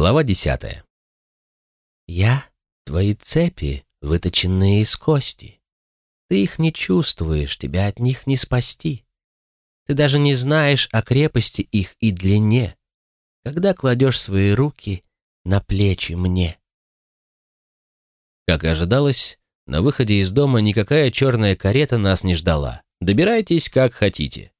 Глава десятая. «Я — твои цепи, выточенные из кости. Ты их не чувствуешь, тебя от них не спасти. Ты даже не знаешь о крепости их и длине, когда кладешь свои руки на плечи мне». Как и ожидалось, на выходе из дома никакая черная карета нас не ждала. Добирайтесь, как хотите.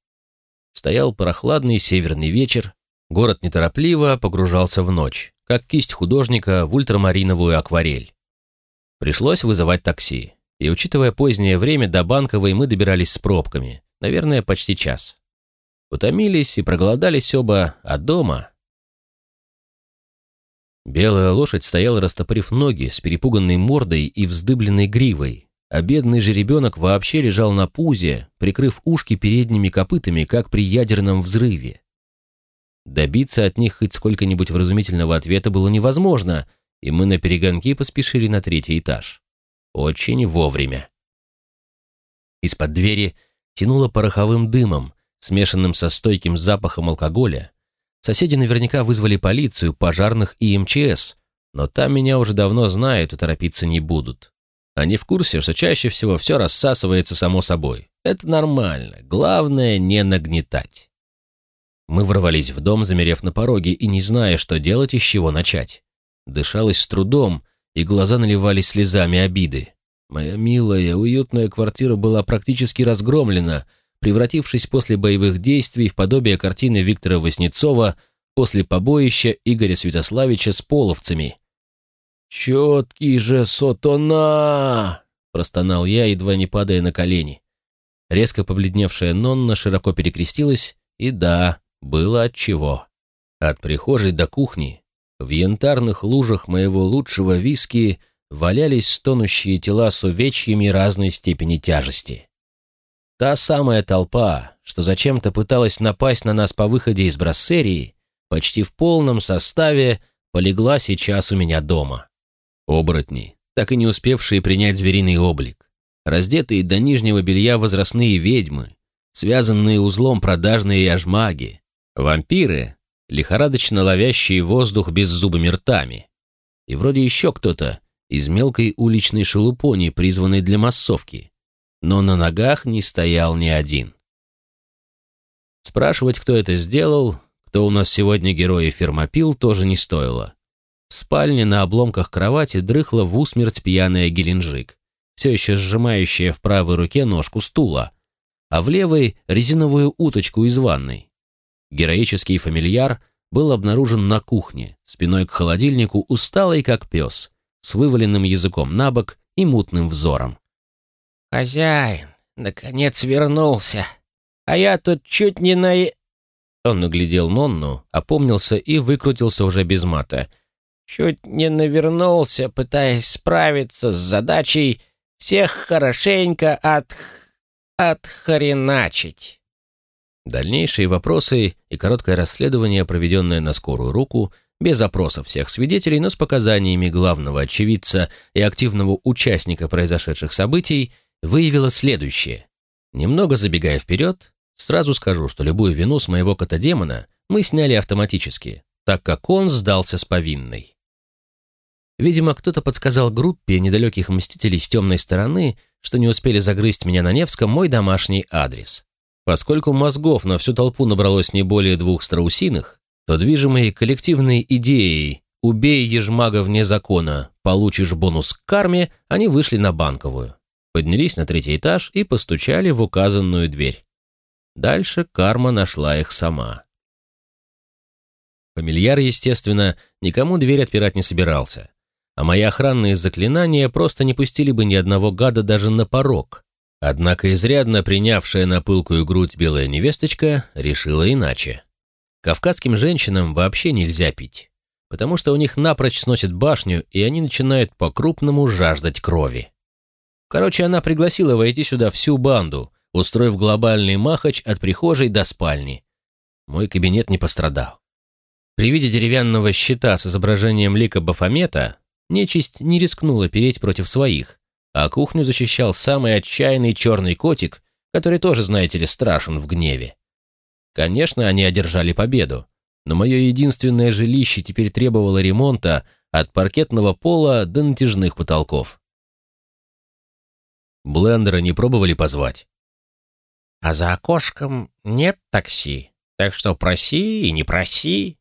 Стоял прохладный северный вечер, город неторопливо погружался в ночь, как кисть художника в ультрамариновую акварель. Пришлось вызывать такси, и, учитывая позднее время, до Банковой мы добирались с пробками, наверное, почти час. Утомились и проголодались оба, а дома... Белая лошадь стояла, растопырив ноги, с перепуганной мордой и вздыбленной гривой, а бедный жеребенок вообще лежал на пузе, прикрыв ушки передними копытами, как при ядерном взрыве. Добиться от них хоть сколько-нибудь вразумительного ответа было невозможно, и мы на перегонки поспешили на третий этаж. Очень вовремя. Из-под двери тянуло пороховым дымом, смешанным со стойким запахом алкоголя. Соседи наверняка вызвали полицию, пожарных и МЧС, но там меня уже давно знают и торопиться не будут. Они в курсе, что чаще всего все рассасывается само собой. Это нормально. Главное, не нагнетать. Мы ворвались в дом, замерев на пороге и не зная, что делать и с чего начать. Дышалось с трудом, и глаза наливались слезами обиды. Моя милая, уютная квартира была практически разгромлена, превратившись после боевых действий в подобие картины Виктора Васнецова после побоища Игоря Святославича с половцами. «Четкий же сотона!» — простонал я, едва не падая на колени. Резко побледневшая Нонна широко перекрестилась, и да, было от чего. От прихожей до кухни, в янтарных лужах моего лучшего виски валялись стонущие тела с увечьями разной степени тяжести. Та самая толпа, что зачем-то пыталась напасть на нас по выходе из брассерии, почти в полном составе полегла сейчас у меня дома. Оборотни, так и не успевшие принять звериный облик. Раздетые до нижнего белья возрастные ведьмы, связанные узлом продажные яжмаги, вампиры, лихорадочно ловящие воздух беззубыми ртами. И вроде еще кто-то из мелкой уличной шелупони, призванной для массовки. Но на ногах не стоял ни один. Спрашивать, кто это сделал, кто у нас сегодня герой фермопил, тоже не стоило. В спальне на обломках кровати дрыхла в усмерть пьяная Геленджик, все еще сжимающая в правой руке ножку стула, а в левой — резиновую уточку из ванной. Героический фамильяр был обнаружен на кухне, спиной к холодильнику, усталый как пес, с вываленным языком на бок и мутным взором. «Хозяин, наконец вернулся, а я тут чуть не на...» Он наглядел Нонну, опомнился и выкрутился уже без мата — Чуть не навернулся, пытаясь справиться с задачей всех хорошенько от... отхреначить. Дальнейшие вопросы и короткое расследование, проведенное на скорую руку, без опросов всех свидетелей, но с показаниями главного очевидца и активного участника произошедших событий, выявило следующее. Немного забегая вперед, сразу скажу, что любую вину с моего кота-демона мы сняли автоматически, так как он сдался с повинной. Видимо, кто-то подсказал группе недалеких мстителей с темной стороны, что не успели загрызть меня на Невском, мой домашний адрес. Поскольку мозгов на всю толпу набралось не более двух страусиных, то движимые коллективной идеей «убей ежмага вне закона, получишь бонус к карме», они вышли на Банковую, поднялись на третий этаж и постучали в указанную дверь. Дальше карма нашла их сама. Фамильяр, естественно, никому дверь отпирать не собирался а мои охранные заклинания просто не пустили бы ни одного гада даже на порог. Однако изрядно принявшая на пылкую грудь белая невесточка решила иначе. Кавказским женщинам вообще нельзя пить, потому что у них напрочь сносит башню, и они начинают по-крупному жаждать крови. Короче, она пригласила войти сюда всю банду, устроив глобальный махач от прихожей до спальни. Мой кабинет не пострадал. При виде деревянного щита с изображением лика Бафомета нечисть не рискнула переть против своих, а кухню защищал самый отчаянный черный котик, который тоже, знаете ли, страшен в гневе. Конечно, они одержали победу, но мое единственное жилище теперь требовало ремонта от паркетного пола до натяжных потолков. Блендера не пробовали позвать? А за окошком нет такси, так что проси и не проси,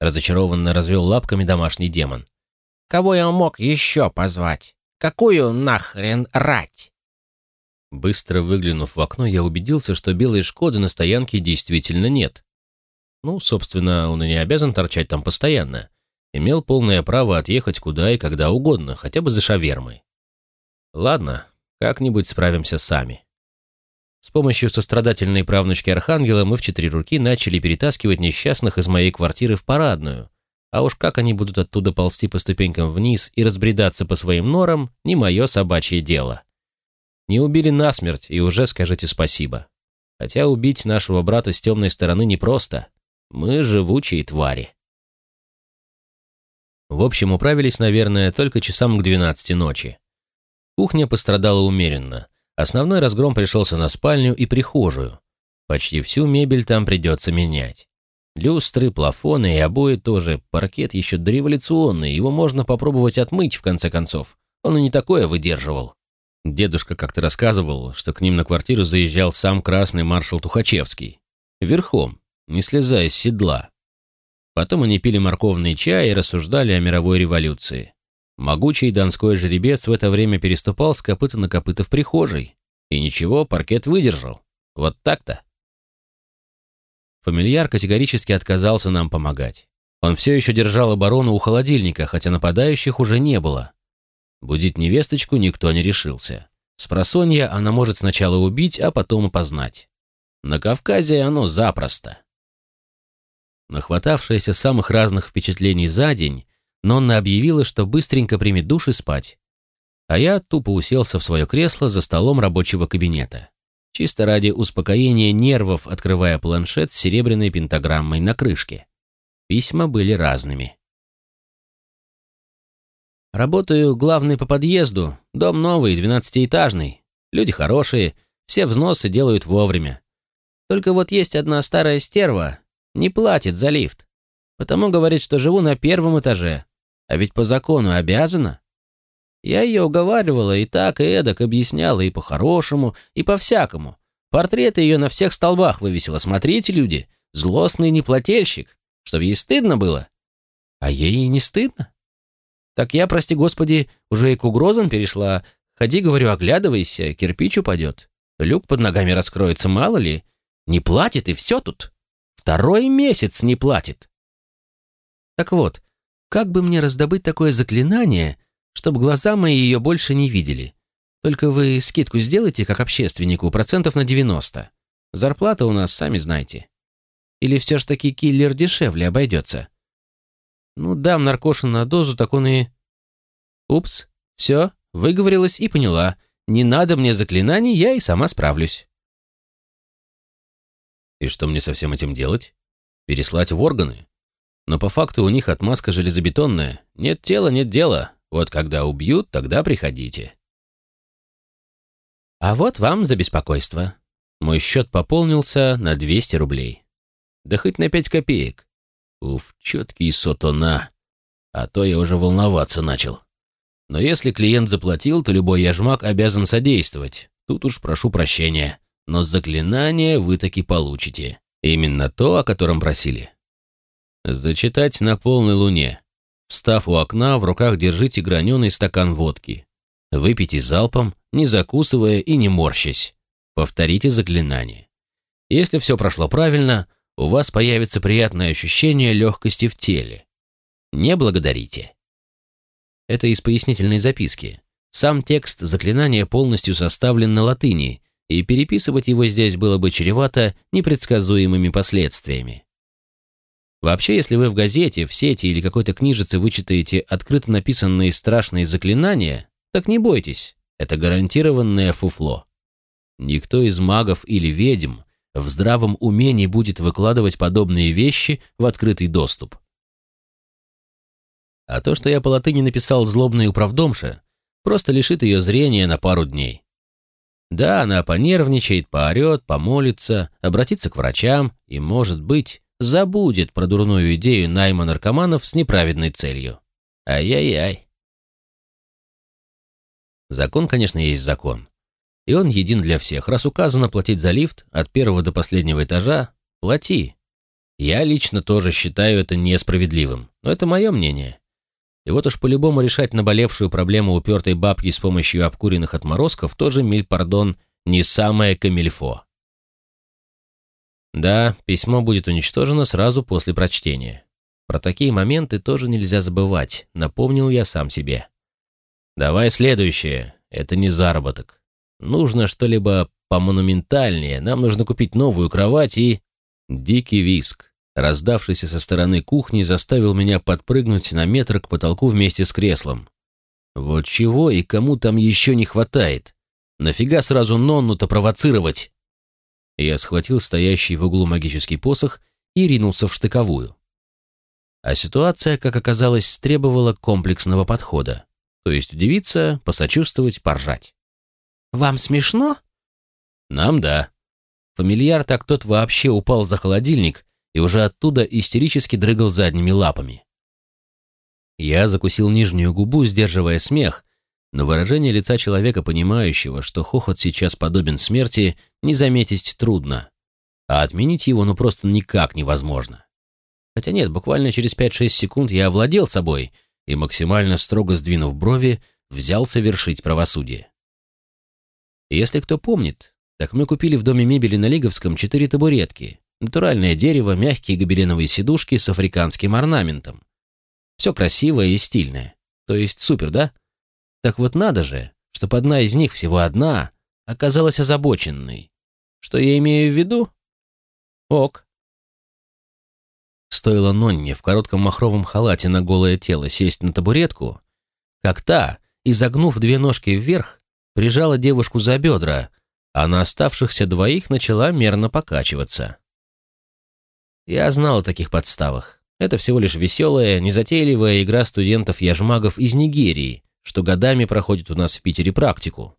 разочарованно развел лапками домашний демон. Кого я мог еще позвать? Какую нахрен рать? Быстро выглянув в окно, я убедился, что белой «Шкоды» на стоянке действительно нет. Ну, собственно, он и не обязан торчать там постоянно. Имел полное право отъехать куда и когда угодно, хотя бы за шавермой. Ладно, как-нибудь справимся сами. С помощью сострадательной правнучки Архангела мы в четыре руки начали перетаскивать несчастных из моей квартиры в парадную. А уж как они будут оттуда ползти по ступенькам вниз и разбредаться по своим норам, не мое собачье дело. Не убили насмерть, и уже скажите спасибо. Хотя убить нашего брата с темной стороны непросто. Мы живучие твари. В общем, управились, наверное, только часам к 12 ночи. Кухня пострадала умеренно. Основной разгром пришелся на спальню и прихожую. Почти всю мебель там придется менять. Люстры, плафоны и обои тоже. Паркет еще дореволюционный, его можно попробовать отмыть, в конце концов. Он и не такое выдерживал. Дедушка как-то рассказывал, что к ним на квартиру заезжал сам красный маршал Тухачевский. Верхом, не слезая с седла. Потом они пили морковный чай и рассуждали о мировой революции. Могучий донской жеребец в это время переступал с копыта на копыта в прихожей. И ничего, паркет выдержал. Вот так-то. Фамильяр категорически отказался нам помогать. Он все еще держал оборону у холодильника, хотя нападающих уже не было. Будить невесточку никто не решился. С просонья она может сначала убить, а потом опознать. На Кавказе оно запросто. Нахватавшаяся самых разных впечатлений за день, Нонна объявила, что быстренько примет душ и спать. А я тупо уселся в свое кресло за столом рабочего кабинета. Чисто ради успокоения нервов, открывая планшет с серебряной пентаграммой на крышке. Письма были разными. Работаю главный по подъезду, дом новый, двенадцатиэтажный. Люди хорошие, все взносы делают вовремя. Только вот есть одна старая стерва, не платит за лифт. Потому говорит, что живу на первом этаже. А ведь по закону обязана. Я ее уговаривала и так, и эдак объясняла и по-хорошему, и по-всякому. Портреты ее на всех столбах вывесила. Смотрите, люди, злостный неплательщик, чтобы ей стыдно было. А ей и не стыдно. Так я, прости господи, уже и к угрозам перешла. Ходи, говорю, оглядывайся, кирпич упадет. Люк под ногами раскроется, мало ли. Не платит, и все тут. Второй месяц не платит. Так вот, как бы мне раздобыть такое заклинание, чтобы глаза мои ее больше не видели? Только вы скидку сделайте, как общественнику, процентов на 90. Зарплата у нас, сами знаете. Или все ж таки киллер дешевле обойдется? Ну, дам наркошу на дозу, так он и... Упс, все, выговорилась и поняла. Не надо мне заклинаний, я и сама справлюсь. И что мне со всем этим делать? Переслать в органы? Но по факту у них отмазка железобетонная. Нет тела, нет дела. Вот когда убьют, тогда приходите. А вот вам за беспокойство. Мой счет пополнился на 200 рублей. Да хоть на 5 копеек. Уф, четкий сотона. А то я уже волноваться начал. Но если клиент заплатил, то любой яжмак обязан содействовать. Тут уж прошу прощения. Но заклинание вы таки получите. Именно то, о котором просили. Зачитать на полной луне. Встав у окна, в руках держите граненый стакан водки. Выпейте залпом, не закусывая и не морщась. Повторите заклинание. Если все прошло правильно, у вас появится приятное ощущение легкости в теле. Не благодарите. Это из пояснительной записки. Сам текст заклинания полностью составлен на латыни, и переписывать его здесь было бы чревато непредсказуемыми последствиями. Вообще, если вы в газете, в сети или какой-то книжице вычитаете открыто написанные страшные заклинания, так не бойтесь, это гарантированное фуфло. Никто из магов или ведьм в здравом уме не будет выкладывать подобные вещи в открытый доступ. А то, что я по латыни написал злобной управдомше, просто лишит ее зрения на пару дней. Да, она понервничает, поорет, помолится, обратится к врачам и, может быть, забудет про дурную идею найма наркоманов с неправедной целью. Ай-яй-яй. Закон, конечно, есть закон. И он един для всех. Раз указано платить за лифт от первого до последнего этажа, плати. Я лично тоже считаю это несправедливым, но это мое мнение. И вот уж по-любому решать наболевшую проблему упертой бабки с помощью обкуренных отморозков тоже, миль пардон, не самое камильфо. Да, письмо будет уничтожено сразу после прочтения. Про такие моменты тоже нельзя забывать, напомнил я сам себе. Давай следующее, это не заработок. Нужно что-либо помонументальнее, нам нужно купить новую кровать и... Дикий виск, раздавшийся со стороны кухни, заставил меня подпрыгнуть на метр к потолку вместе с креслом. Вот чего и кому там еще не хватает? Нафига сразу Нонну-то провоцировать? Я схватил стоящий в углу магический посох и ринулся в штыковую. А ситуация, как оказалось, требовала комплексного подхода. То есть удивиться, посочувствовать, поржать. «Вам смешно?» «Нам да». Фамильяр так тот вообще упал за холодильник и уже оттуда истерически дрыгал задними лапами. Я закусил нижнюю губу, сдерживая смех, но выражение лица человека, понимающего, что хохот сейчас подобен смерти, не заметить трудно, а отменить его ну просто никак невозможно. Хотя нет, буквально через 5-6 секунд я овладел собой и, максимально строго сдвинув брови, взялся вершить правосудие. Если кто помнит, так мы купили в доме мебели на Лиговском четыре табуретки, натуральное дерево, мягкие гобеленовые сидушки с африканским орнаментом. Все красивое и стильное. То есть супер, да? Так вот надо же, чтобы одна из них, всего одна, оказалась озабоченной. Что я имею в виду? Ок. Стоило Нонне в коротком махровом халате на голое тело сесть на табуретку, как та, изогнув две ножки вверх, прижала девушку за бедра, а на оставшихся двоих начала мерно покачиваться. Я знал о таких подставах. Это всего лишь веселая, незатейливая игра студентов-яжмагов из Нигерии, что годами проходит у нас в Питере практику.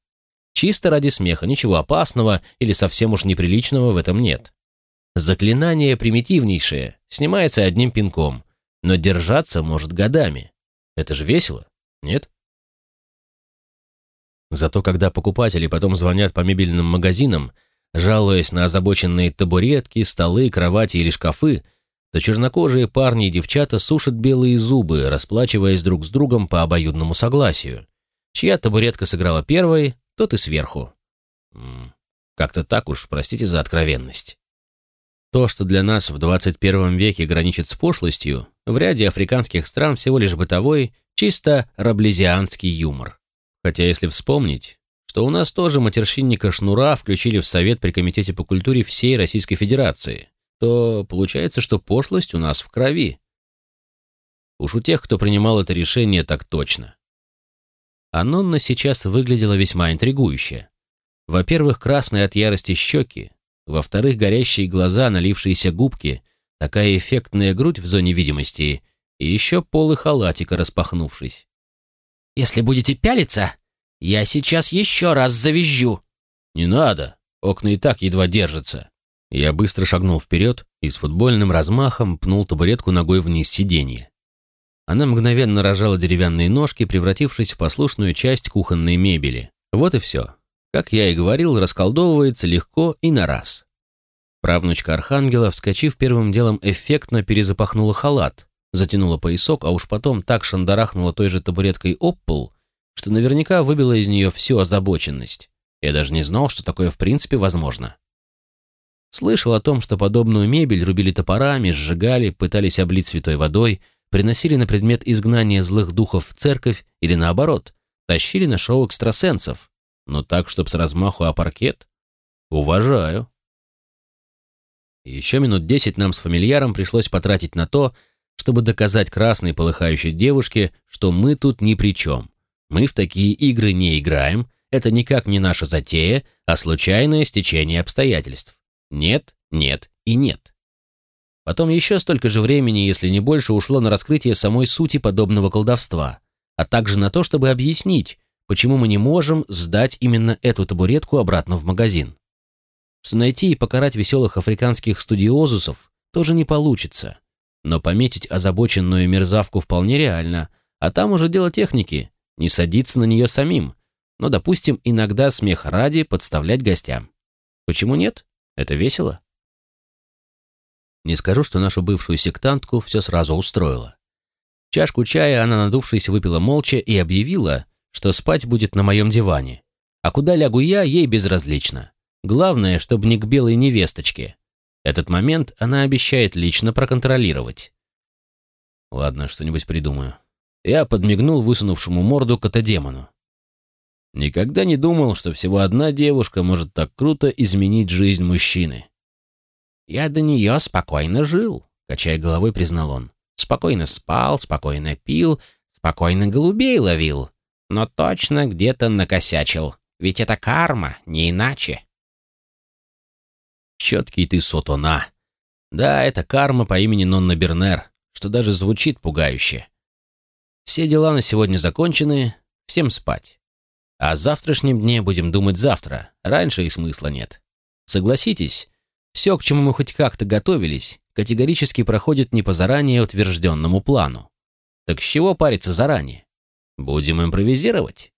Чисто ради смеха, ничего опасного или совсем уж неприличного в этом нет. Заклинание примитивнейшее, снимается одним пинком, но держаться может годами. Это же весело, нет? Зато когда покупатели потом звонят по мебельным магазинам, жалуясь на озабоченные табуретки, столы, кровати или шкафы, то чернокожие парни и девчата сушат белые зубы, расплачиваясь друг с другом по обоюдному согласию. Чья табуретка сыграла первой, тот и сверху. Как-то так уж, простите за откровенность. То, что для нас в 21 веке граничит с пошлостью, в ряде африканских стран всего лишь бытовой, чисто раблезианский юмор. Хотя если вспомнить, что у нас тоже матерщинника Шнура включили в Совет при Комитете по культуре всей Российской Федерации, то получается, что пошлость у нас в крови. Уж у тех, кто принимал это решение, так точно. Анонна сейчас выглядела весьма интригующе. Во-первых, красные от ярости щеки, во-вторых, горящие глаза, налившиеся губки, такая эффектная грудь в зоне видимости и еще полы халатика распахнувшись. «Если будете пялиться, я сейчас еще раз завизжу». «Не надо, окна и так едва держатся». Я быстро шагнул вперед и с футбольным размахом пнул табуретку ногой вниз сиденья. Она мгновенно рожала деревянные ножки, превратившись в послушную часть кухонной мебели. Вот и все. Как я и говорил, расколдовывается легко и на раз. Правнучка Архангела, вскочив первым делом, эффектно перезапахнула халат, затянула поясок, а уж потом так шандарахнула той же табуреткой об пол, что наверняка выбила из нее всю озабоченность. Я даже не знал, что такое в принципе возможно. Слышал о том, что подобную мебель рубили топорами, сжигали, пытались облить святой водой, приносили на предмет изгнания злых духов в церковь или наоборот, тащили на шоу экстрасенсов. Но так, чтоб с размаху о паркет? Уважаю. Еще минут десять нам с фамильяром пришлось потратить на то, чтобы доказать красной полыхающей девушке, что мы тут ни при чем. Мы в такие игры не играем, это никак не наша затея, а случайное стечение обстоятельств. Нет, нет и нет. Потом еще столько же времени, если не больше, ушло на раскрытие самой сути подобного колдовства, а также на то, чтобы объяснить, почему мы не можем сдать именно эту табуретку обратно в магазин. Что найти и покарать веселых африканских студиозусов тоже не получится. Но пометить озабоченную мерзавку вполне реально, а там уже дело техники, не садиться на нее самим, но, допустим, иногда смех ради подставлять гостям. Почему нет? Это весело. Не скажу, что нашу бывшую сектантку все сразу устроило. Чашку чая она, надувшись, выпила молча и объявила, что спать будет на моем диване. А куда лягу я, ей безразлично. Главное, чтобы не к белой невесточке. Этот момент она обещает лично проконтролировать. Ладно, что-нибудь придумаю. Я подмигнул высунувшему морду кота-демону. Никогда не думал, что всего одна девушка может так круто изменить жизнь мужчины. «Я до нее спокойно жил», — качая головой, признал он. «Спокойно спал, спокойно пил, спокойно голубей ловил, но точно где-то накосячил. Ведь это карма, не иначе». Четкий ты сотона. Да, это карма по имени Нонна Бернер, что даже звучит пугающе. Все дела на сегодня закончены, всем спать. О завтрашнем дне будем думать завтра, раньше и смысла нет. Согласитесь, все, к чему мы хоть как-то готовились, категорически проходит не по заранее утвержденному плану. Так с чего париться заранее? Будем импровизировать.